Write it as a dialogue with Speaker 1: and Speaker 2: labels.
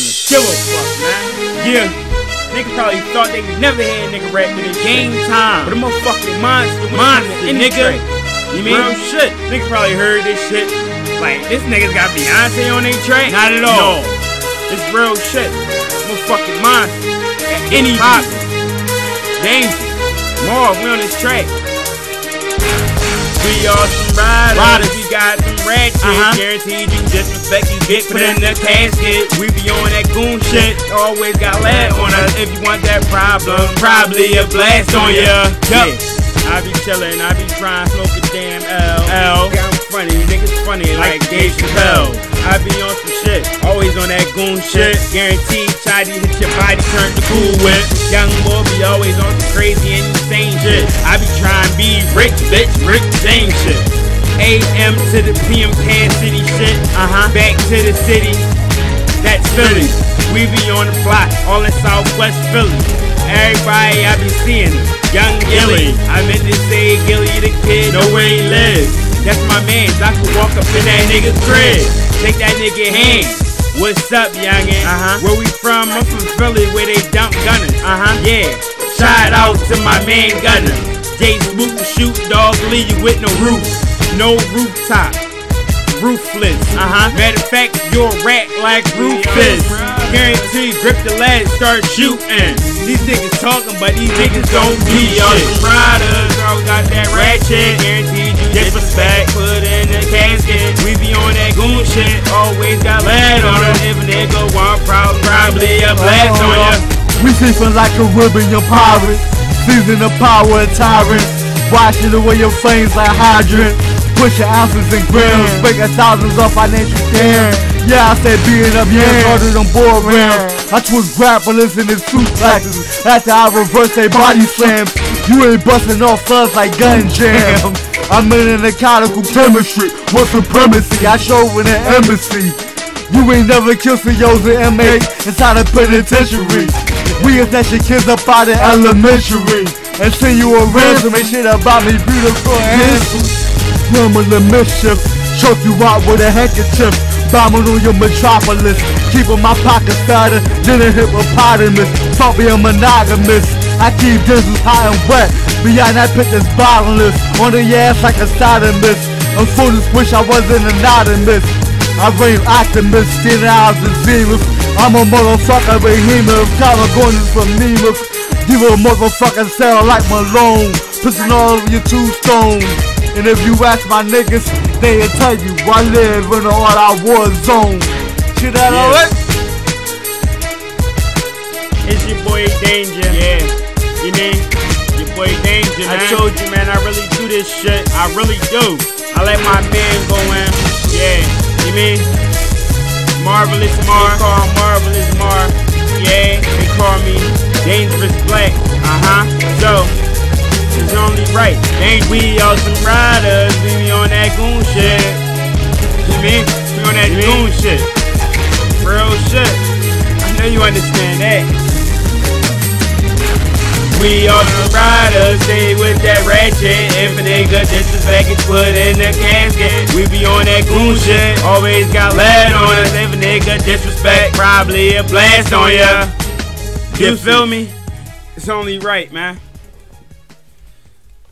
Speaker 1: even give a fuck, man. Yeah. Niggas probably thought they never had a nigga rap to this
Speaker 2: Game time.
Speaker 1: But a motherfucking monster.
Speaker 2: Monster, nigga.
Speaker 1: track. You mean?
Speaker 2: Real shit.
Speaker 1: Niggas probably heard this shit. Like, this nigga's got Beyonce on their track.
Speaker 2: Not at all.
Speaker 1: No. It's real shit. Motherfucking monster. At any
Speaker 2: Pop.
Speaker 1: Danger. More, we on this track. We all some riders.
Speaker 2: Riders.
Speaker 1: We got some ratchets.
Speaker 2: Uh-huh.
Speaker 1: Guaranteed you disrespect, you get put in the casket. We be on that goon shit. Always got lead on us. If you want that problem, probably a blast on ya.
Speaker 2: Yup.
Speaker 1: Yeah. I be chillin', I be trying to smoke a damn L.
Speaker 2: L.
Speaker 1: Yeah, I'm funny, niggas funny like Dave Chappelle. I be on some shit, always on that goon shit. Guaranteed, Chadi hit your body, turn to cool whip. Young boy be always on some crazy and insane shit. I be trying to be rich, bitch, Rick James shit. AM to the PM Pan City shit.
Speaker 2: Uh huh.
Speaker 1: Back to the city, that's Philly. We be on the block, all in Southwest Philly. Everybody I be seeing, young Gillie. I meant to say Gillie the kid, know where he lives. That's my man, I could walk up in that nigga's crib. Take that nigga hand. What's up, youngin'?
Speaker 2: Uh-huh.
Speaker 1: Where we from? I'm from Philly, where they dump gunners.
Speaker 2: Uh-huh.
Speaker 1: Yeah. Shout out to my man Gunner. Jay Swoop shoot dog leave you with no roof, no rooftop roofless.
Speaker 2: Uh huh.
Speaker 1: Matter of fact, you're a rat like Rufus. Guarantee, grip the lead, start shooting. These niggas talking, but these niggas don't do
Speaker 2: We
Speaker 1: shit.
Speaker 2: are some
Speaker 1: riders, girl got that ratchet. Guaranteed you disrespect, put in the casket. We be on that goon shit, always got lead on us. If a nigga want probably a blast on ya.
Speaker 3: We sleeping like Caribbean pirates, season the power of tyrants, washing away your flames like hydrant. Pushing ounces and grams, breaking thousands of financial scams. Yeah, I said being up, yeah, harder than board rounds. I twist grapplers in his suplexes after I reverse their body slams. You ain't busting off thugs like gun jams. I'm in an economical chemistry, with supremacy. I show in the embassy. You ain't never killed CEOs and inmates inside a penitentiary. We attach your kids up out of elementary and send you a resume shit about me, beautiful and handsome. The mischief, choke you out with a handkerchief. Bombing on your metropolis, keeping my pockets fatter than a hippopotamus. Thought a monogamous. I keep diesels hot and wet. Beyond that pit that's bottomless. On the ass like a sodomist. I'm foolish, wish I wasn't anonymous. I reign optimist, stealing eyes and zenith. I'm a motherfucker behemoth, common corners from Nemeth. Give a motherfucking sound like Malone, pissing all over your two stones. And if you ask my niggas, they'll tell you I live in an all-out war zone. Shit that
Speaker 1: Yeah.
Speaker 3: alright?
Speaker 1: It's your boy Danger. Yeah. You mean? Your boy Danger, man. I told you, man, I really do this shit. I really do. I let my man go in. Yeah. You mean? Marvelous Mar. They call Marvelous Mar. Yeah. They call me Dangerous Black. Uh-huh. So, it's only right. Ain't we all some riders? We be on that goon shit. You mean? We on that goon shit. Real shit. I know you understand that. We are the riders, stay with that ratchet. If a nigga disrespect, it's put in the casket. We be on that goon shit, always got lead on us. If a nigga disrespect, probably a blast on ya. You feel me? It's only right, man.